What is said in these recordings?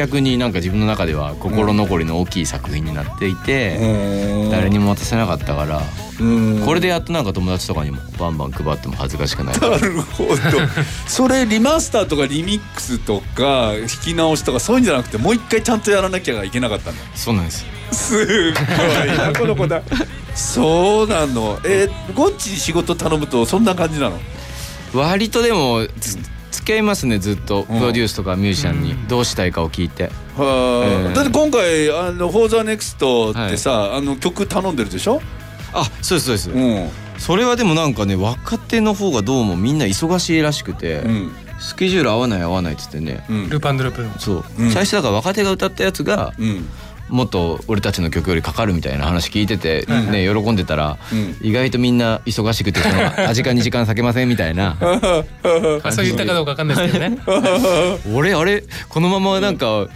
逆になんか自分の中では心残りの大きい作品になっていて、誰にも渡せなかったから、これでやっとなんか友達とかにもバンバン配っても恥ずかしくないなるほど。それリマスターとかリミックスとか弾き直しとかそういうんじゃなくてもう一回ちゃんとやらなきゃいけなかったんだそうなんです。すごい。なこの子だそうなの。えー、ゴッチに仕事頼むとそんな感じなの？割とでもつ付き合いますねずっと。プロデュースとかミュージシャンに。どうしたいかを聞いて、はあ、えーだって今回あの「フォーザネクストってさ、あの曲頼んでるでしょ？あそうですそうです、うん。それはでもなんかね若手の方がどうもみんな忙しいらしくて、うん。スケジュール合わない合わないっつってね。うん。ルパンドルプンそう、うん。最初だから若手が歌ったやつがうんもっと俺たちの曲よりかかるみたいな話聞いてて、ね喜んでたら、うん。意外とみんな忙しくてそのあ 時間に時間割けませんみたいな。あ そう言ったかどうかわかんないですけどね。俺あれこのままなんか、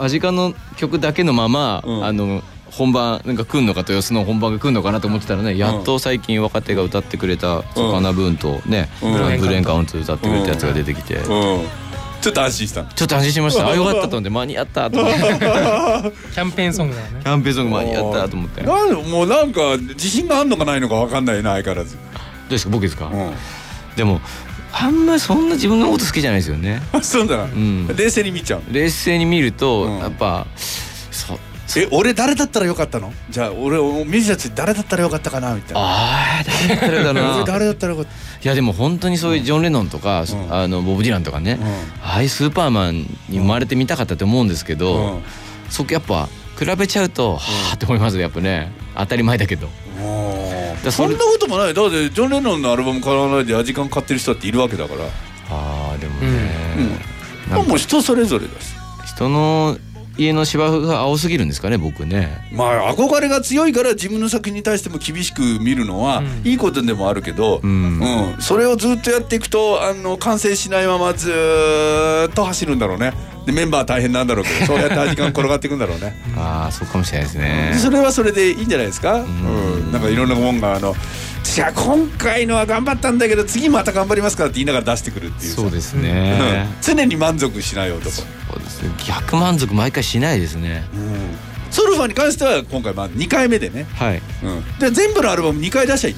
アジカンの曲だけのまま、うん。あの本番なんか来んのか豊洲の本番が来るのかなと思ってたらねやっと最近若手が歌ってくれた「うん。魚ナブーン」とね「うん。ブレーンカウント」歌ってくれたやつが出てきて、うんちょっと安心した。ちょっと安心しました。あよかったと思って。間に合ったと思って。キ キャンペーンソングだよねャンペーンソング間に合ったと思って。どなんでもうなんか自信があんのかないのか分かんないな相変わらず、うですか？僕ですか、うん、でもあんまりそんな自分のこと好きじゃないですよね。そうだな、ん。冷静に見ちゃう。冷静に見ると、うん。やっぱそうえ俺誰だったらよかったの？じゃあ俺ミュージシャンたち誰だったらよかったかな？みたいな。ああ誰だろうな。俺誰だったらよかった？いやでも本当にそういうジョン・レノンとか、ん。あのボブ・ディランとかね、ああいうスーパーマンに生まれてみたかったと思うんですけど、うん。そこやっぱ比べちゃうと、はあって思いますよやっぱね。当たり前だけど。そんなこともない。だってジョン・レノンのアルバム買わないでアジカン買ってる人だっているわけだから、ああでもね、うん。もう人それぞれだし。人の家の芝生が青すぎるんですかね僕ね。まあ憧れが強いから自分の作品に対しても厳しく見るのはうん。いいことでもあるけど、うん。うん。それをずっとやっていくとあの完成しないままずーっと走るんだろうね。でメンバー大変なんだろうけど そうやって時間転がっていくんだろうね。ああそうかもしれないですね。それはそれでいいんじゃないですか、うん。ん。なんかいろんなもんがあの「じゃあ今回のは頑張ったんだけど次また頑張りますから」って言いながら出してくるっていうさ。そうですね、うん。常に満足しない男、そうですね。逆満足毎回しないですね。ソルファーに関しては今回まあ2回目でね、はい。うん、で全部のアルバム2回出しゃいい。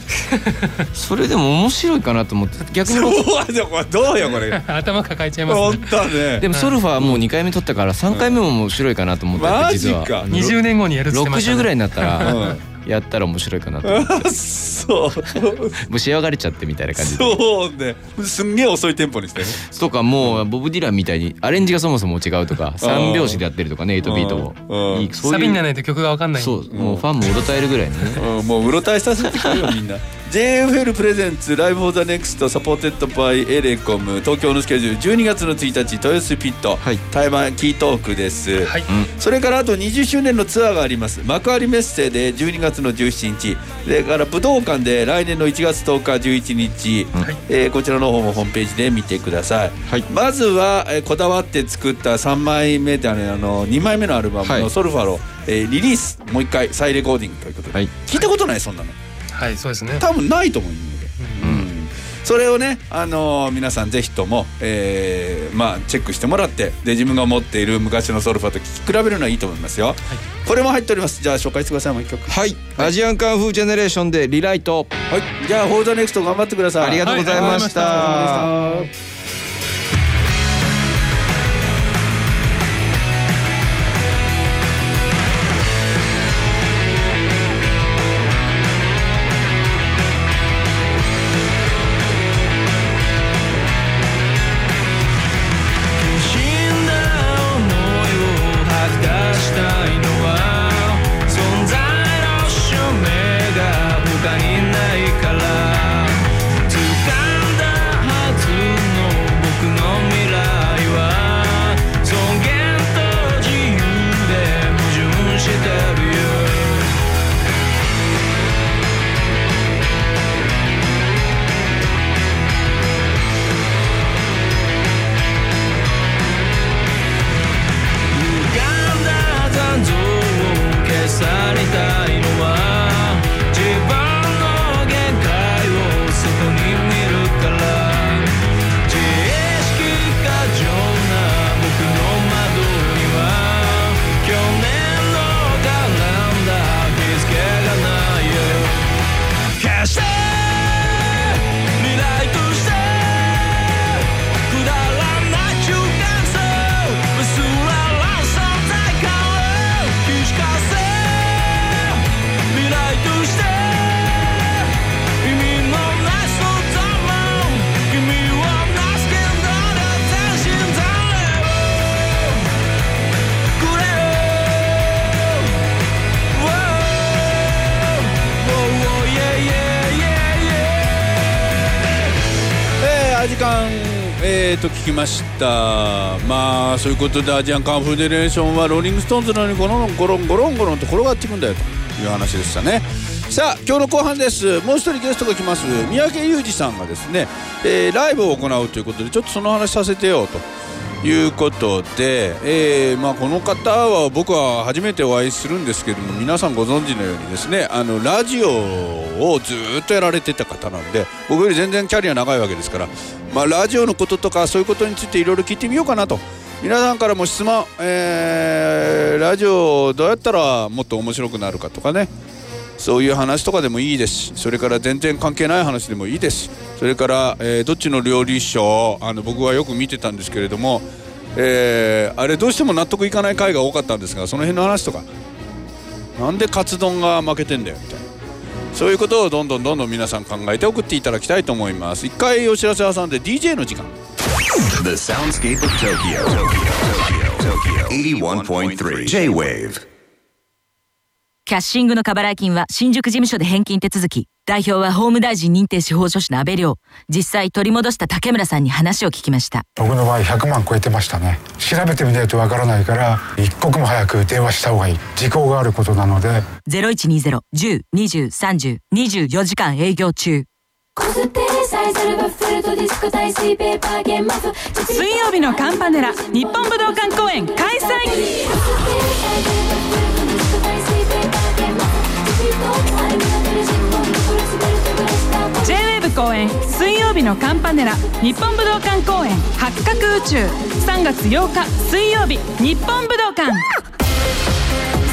それでも面白いかなと思って。逆にそうどうよこれ。頭抱えちゃいます本ね当ね。でもソルファーはもう2回目撮ったから3回目も面白いかなと思っててマジか。20年後にやるって言ってました60ぐらいねになったら。うんやったら面白いかなと思って。あ そう。もう仕上がれちゃってみたいな感じで。そうね。すんげえ遅いテンポにして。ねとかもうボブ・ディランみたいにアレンジがそもそも違うとか3拍子でやってるとかね8ビートうん。をいいそういうサビにならないと曲が分かんない。そうもうファンもうろたえるぐらいのね。うん。もううろたえさせてくれよみんな JFL presents LIVE FOR THE NEXT supported by ELECOM 東京のスケジュール12月の1日豊洲ピット、はい。対バン KEYTALK です、はい。それからあと20周年のツアーがあります。幕張メッセで12月の17日。それから武道館で来年の1月10日11日、はい。えーこちらの方もホームページで見てください、はい。まずは、えーこだわって作った3枚目であのあの2枚目のアルバムの「はい。ソルファロ」えーリリース。もう一回再レコーディングということで、はい。聞いたことないそんなのはいそうですね。多分ないと思うので、うん。それをね、あのー皆さんぜひとも、えーまあ、チェックしてもらってで自分が持っている昔のソルファと聴き比べるのはいいと思いますよ、これも入っております。じゃあ紹介してくださいもう一曲。はい。アジアンカンフージェネレーションでリライト。はい。じゃあ「フォーザネクスト頑張ってください。ありがとうございました、はいきました。まあそういうことでアジアンカンフージェネレーションはローリング・ストーンズのようにゴロンゴロンゴロンゴロンと転がっていくんだよという話でしたね。さあ今日の後半です。もう一人ゲストが来ます。三宅裕司さんがですね、えー、ライブを行うということでちょっとその話させてよと。いうことで、えーまあ、この方は僕は初めてお会いするんですけども皆さんご存知のようにですねあのラジオをずっとやられてた方なんで僕より全然キャリア長いわけですから、まあ、ラジオのこととかそういうことについていろいろ聞いてみようかなと。皆さんからも質問、えー、ラジオどうやったらもっと面白くなるかとかねそういう話とかでもいいですそれから全然関係ない話でもいいですそれから、えー、どっちの料理賞あの僕はよく見てたんですけれども、えー、あれどうしても納得いかない回が多かったんですがその辺の話とかなんでカツ丼が負けてんだよみたいなそういうことをどんどんどんどん皆さん考えて送っていただきたいと思います一回お知らせ挟んで DJ の時間 The soundscape of Tokyo. Tokyo. Tokyo. 81.3 J-Wave. キャッシングの過払い金は新宿事務所で返金手続き。代表は法務大臣認定司法書士の安倍亮。実際取り戻した竹村さんに話を聞きました。僕の場合100万超えてましたね。調べてみないとわからないから、一刻も早く電話した方がいい。時効があることなので。0120-10-20-30-24時間営業中。水曜日のカンパネラ日本武道館公演開催 J-WAVE 公演水曜日のカンパネラ日本武道館公演八角宇宙。3月8日水曜日日本武道館。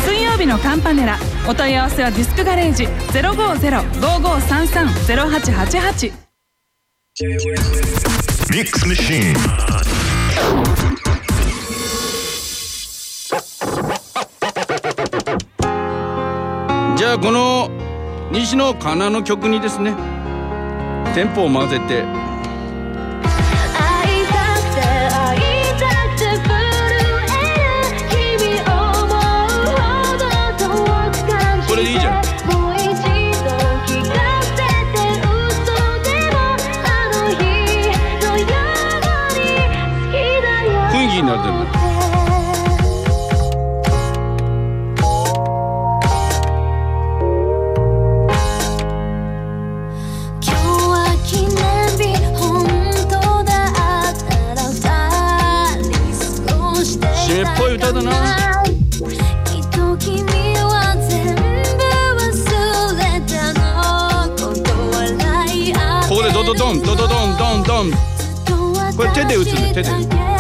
水曜日のカンパネラお問い合わせはディスクガレージ050-5533-0888 Mix Machine. じゃこの西野カナの曲にですねテンポを混ぜてここでドドドンドドドンドンドン。これ手で打つね手で。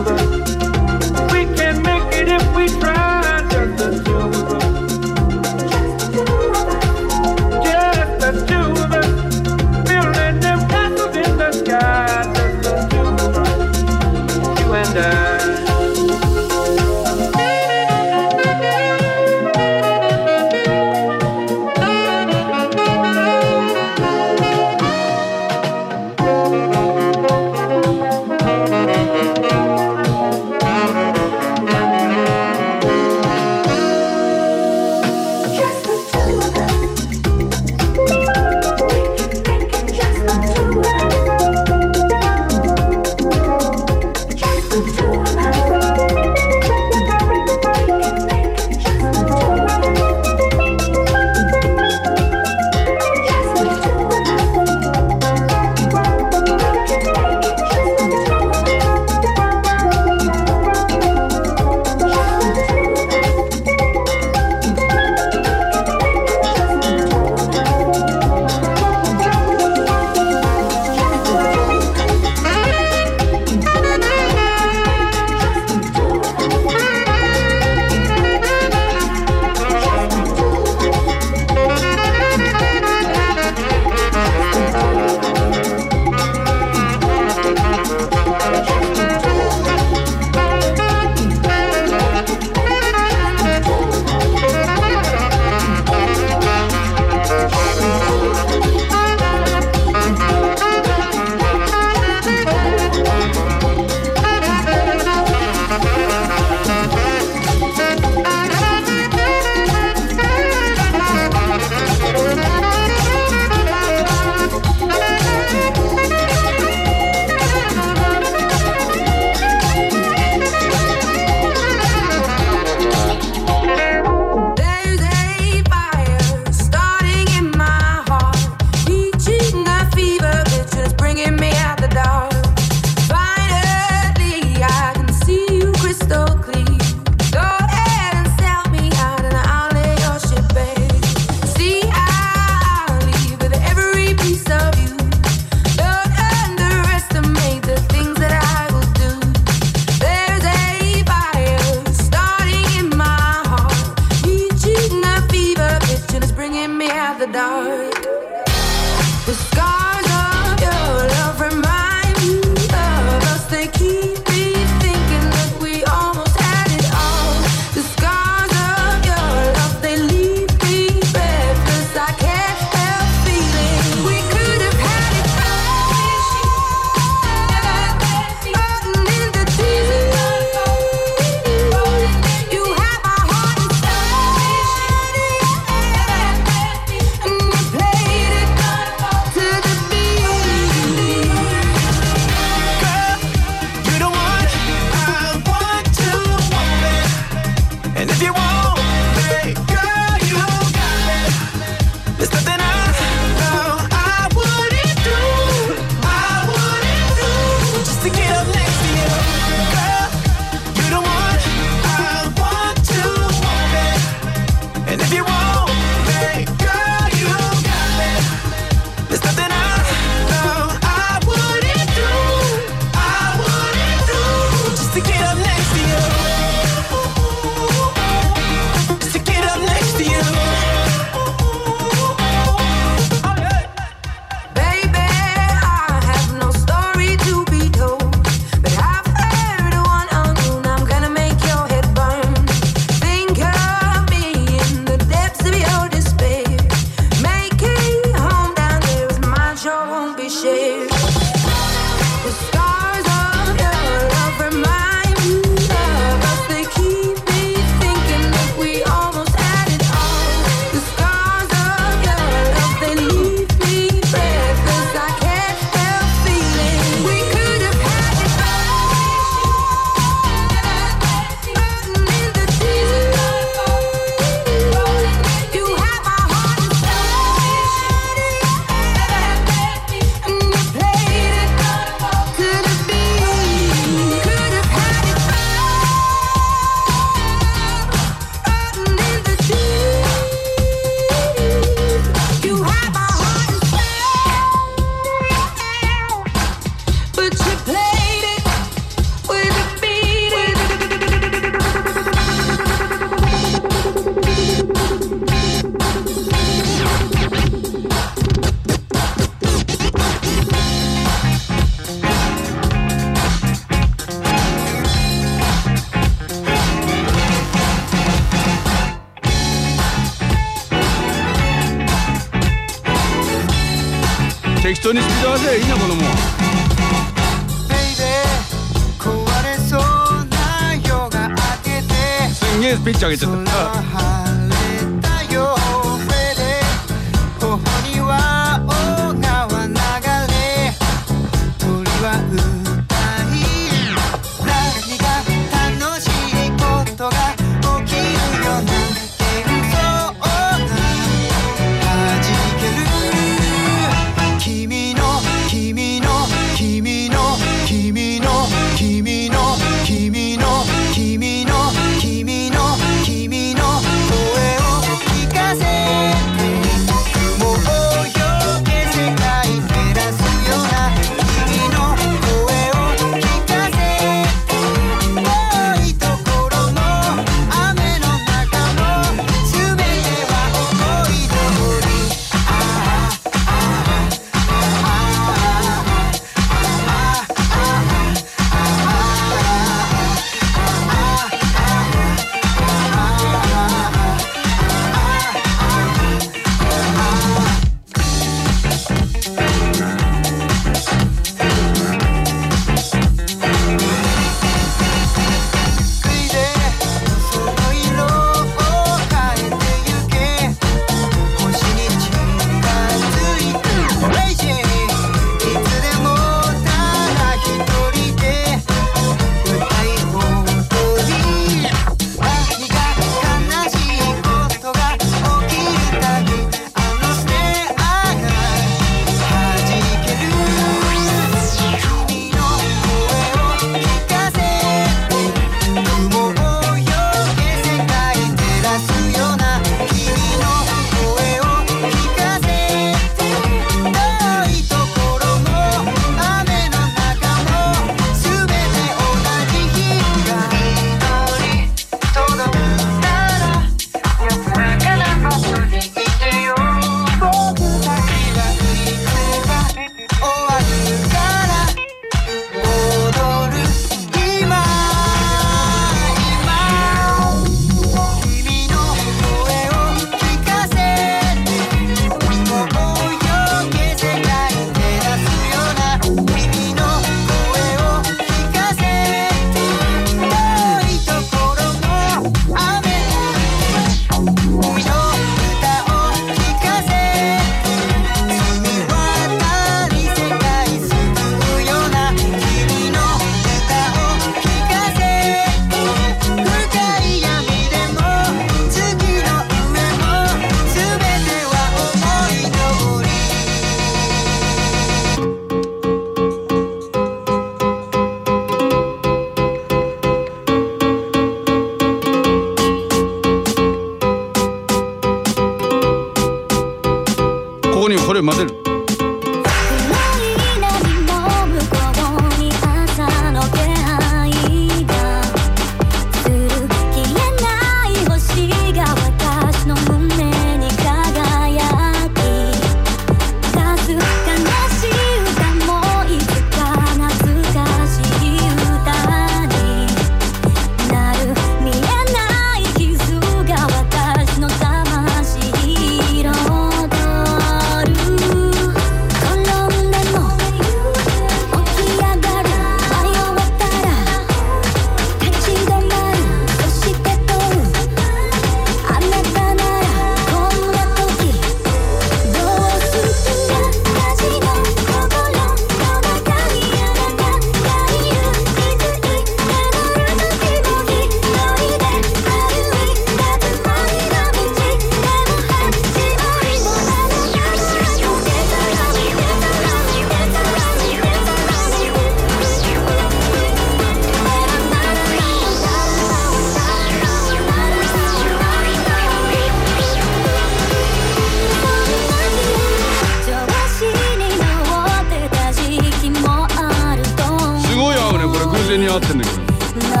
然に合ってんだけど。偶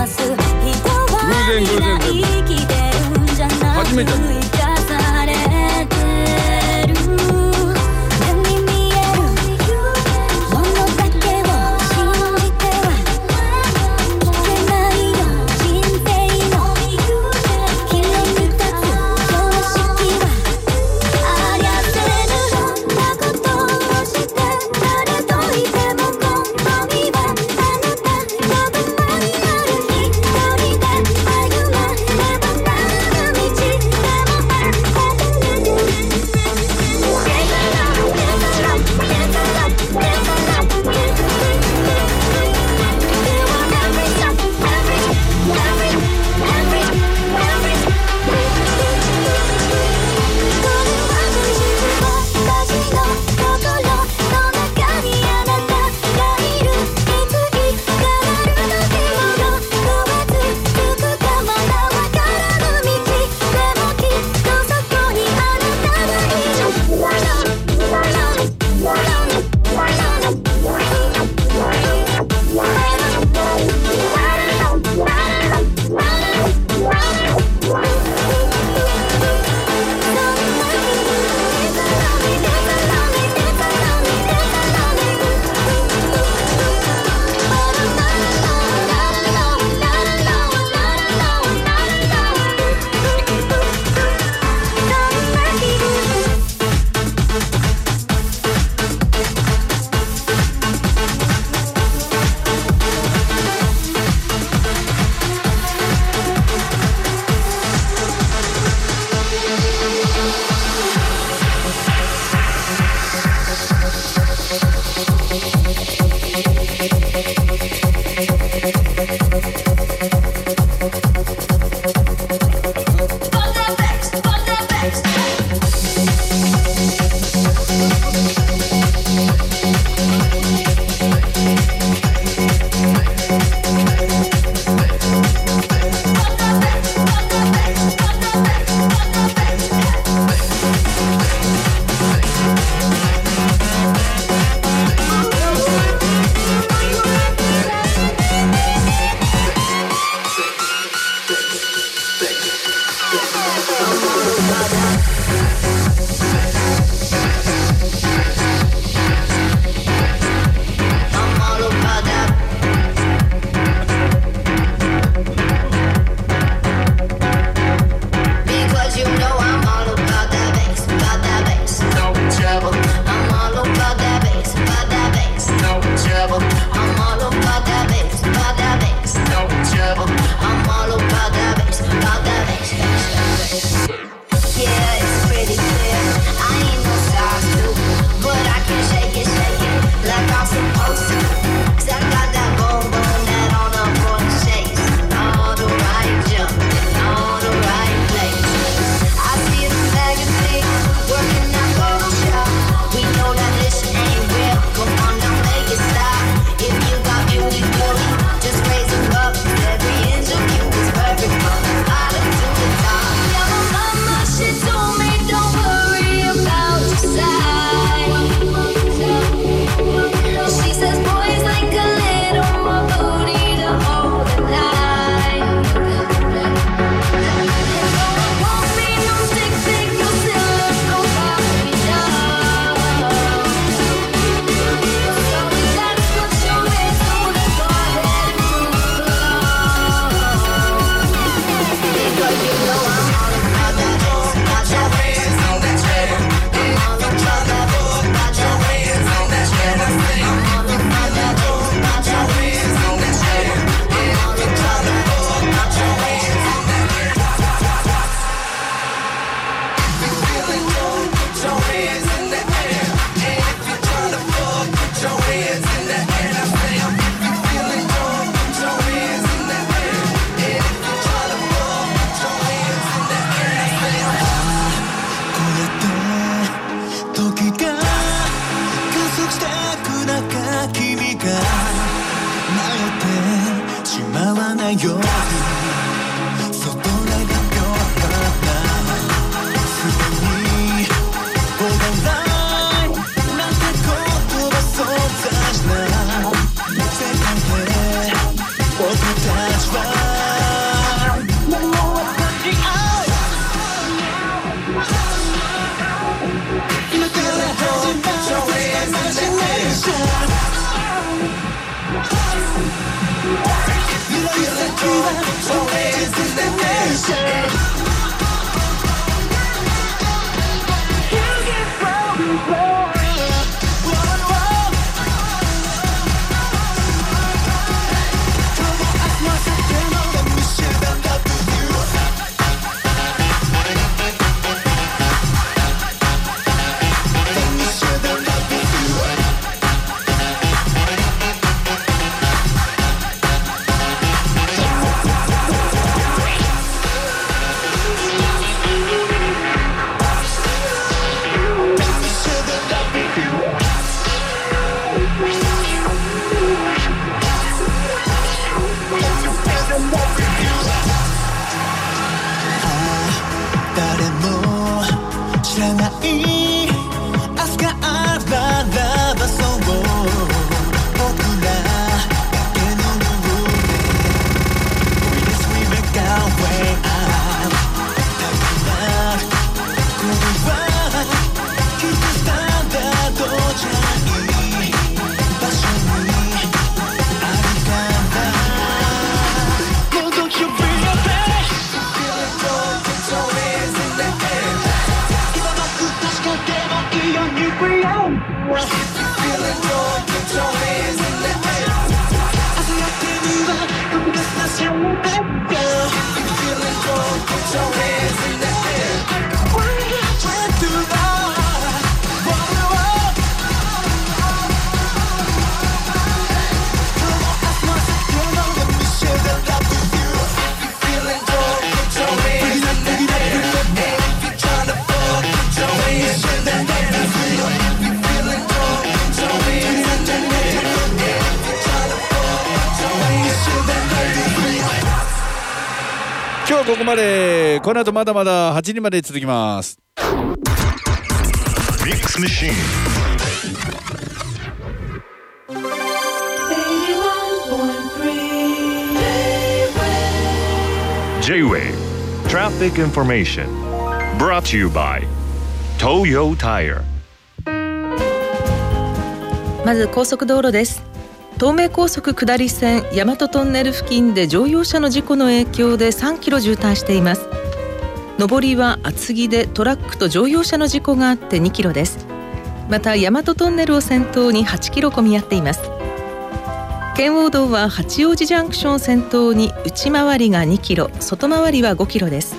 然偶然全部初めて々先は Always in the nation 今日はここまでこの後まだまだ8時まで続きます Mix Machine. J-Wave Traffic Information Brought to you by Toyo Tire まず高速道路です東名高速下り線大和トンネル付近で乗用車の事故の影響で3キロ渋滞しています。上りは厚木でトラックと乗用車の事故があって2キロです。また大和トンネルを先頭に8キロ混み合っています。圏央道は八王子ジャンクション先頭に内回りが2キロ外回りは5キロです。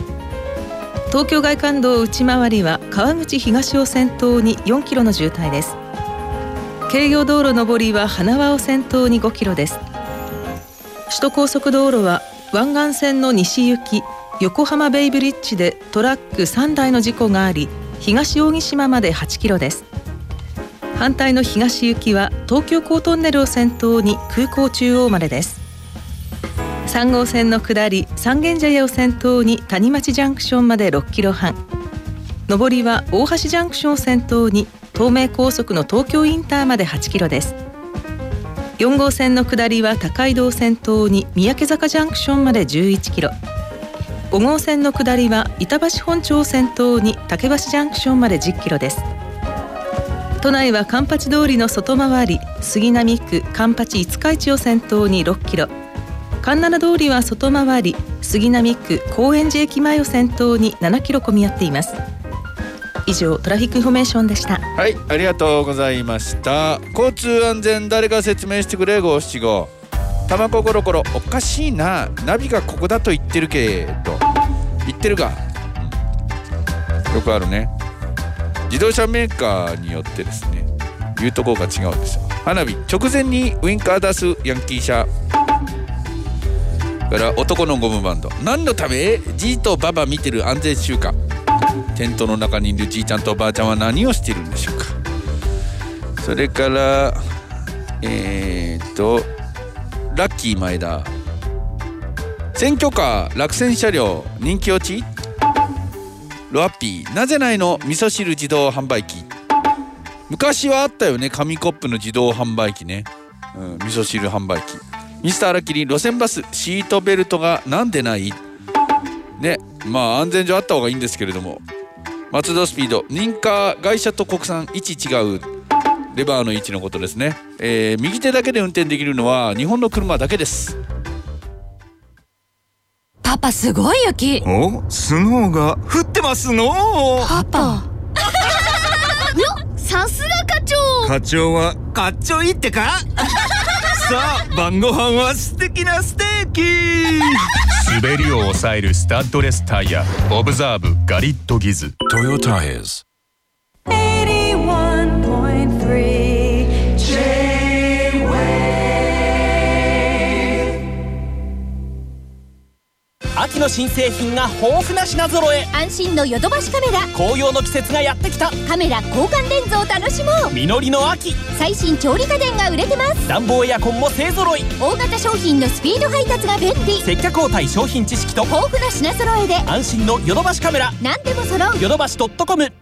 東京外環道内回りは川口東を先頭に4キロの渋滞です。京葉道路上りは花輪を先頭に5キロです。首都高速道路は湾岸線の西行き横浜ベイブリッジでトラック3台の事故があり東扇島まで8キロです。反対の東行きは東京港トンネルを先頭に空港中央までです。3号線の下り三軒茶屋を先頭に谷町ジャンクションまで6キロ半。上りは大橋ジャンクションを先頭に東名高速の東京インターまで8キロです。4号線の下りは高井戸を先頭に三宅坂ジャンクションまで11キロ。5号線の下りは板橋本町を先頭に竹橋ジャンクションまで10キロです。都内は環八通りの外回り杉並区環八五日市を先頭に6キロ。環七通りは外回り杉並区高円寺駅前を先頭に7キロ混み合っています。以上 traffic information でした。はいありがとうございました。交通安全誰か説明してくれ五七五。卵コロコロおかしいな。ナビがここだと言ってるけど。言ってるがよくあるね。自動車メーカーによってですね。言うとこが違うんですよ。花火。直前にウインカー出すヤンキー車。から男のゴムバンド。何のため？じいとババ見てる安全週間。テントの中にいるじいちゃんとおばあちゃんは何をしているんでしょうか。それからえー、っとラッキー前田。選挙カー落選車両人気落ち？ロアッピーなぜないの？味噌汁自動販売機。昔はあったよね紙コップの自動販売機ね、うん、味噌汁販売機。ミスター荒切り路線バスシートベルトがなんでない？ねまあ安全上あった方がいいんですけれども。松戸スピード。認可会社と国産。位置違う。レバーの位置のことですね、えー右手だけで運転できるのは日本の車だけです。パパすごい雪。おスノーが降ってますのパパ。さすが課長。課長はかっちょいいってか？さあ晩ご飯は素敵なステーキ滑りを抑えるスタッドレスタイヤ OBSERVE GARIT GIZ Toyo Tires. 81.3秋の新製品が豊富な品揃え。安心のヨドバシカメラ。紅葉の季節がやってきた。カメラ交換レンズを楽しもう。実りの秋。最新調理家電が売れてます。暖房エアコンも勢ぞろい。大型商品のスピード配達が便利。接客応対商品知識と。豊富な品揃えで。安心のヨドバシカメラ。何でも揃う。ヨドバシ .com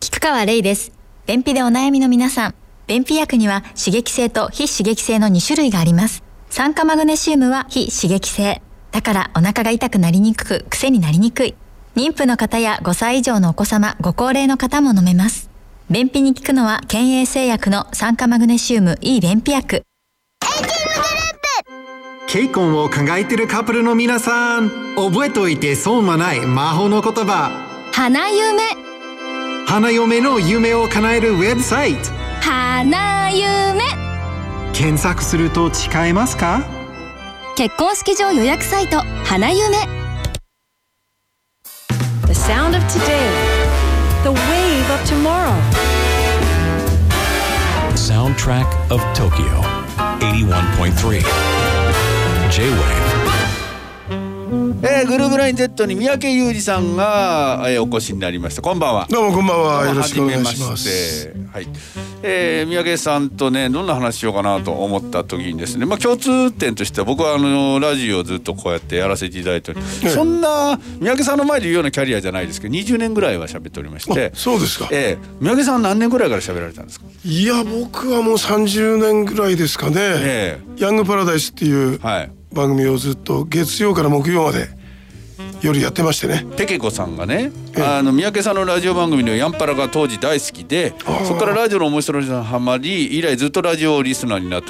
菊川玲です。便秘でお悩みの皆さん。便秘薬には刺激性と非刺激性の2種類があります。酸化マグネシウムは非刺激性。だからお腹が痛くなりにくく、癖になりにくい。妊婦の方や5歳以上のお子様、ご高齢の方も飲めます。便秘に効くのは健栄製薬の酸化マグネシウム E 便秘薬。ケイコンを考えてるカップルの皆さん覚えておいて損はない魔法の言葉花夢花嫁の夢を叶えるウェブサイト花夢検索すると誓えますか？結婚式場予約サイト花夢 The sound of today, the wave of tomorrow. Soundtrack of Tokyo 81.3 J-Wave えー、グルーブライン Z に三宅裕二さんが、えーお越しになりました。こんばんは。どうもこんばんは。よろしくお願いします。はい、えー、三宅さんとねどんな話しようかなと思った時にですねまあ共通点としては僕はあのラジオをずっとこうやってやらせていただいており、そんな三宅さんの前で言うようなキャリアじゃないですけど20年ぐらいは喋っておりまして。そうですか。えー、三宅さんは何年ぐらいから喋られたんですか？いや僕はもう30年ぐらいですかね、ヤングパラダイスっていう番組をずっと月曜から木曜まで夜やってましてね。ペケ子さんがね、あの三宅さんのラジオ番組のヤンパラが当時大好きでそこからラジオの面白さにハマり以来ずっとラジオリスナーになって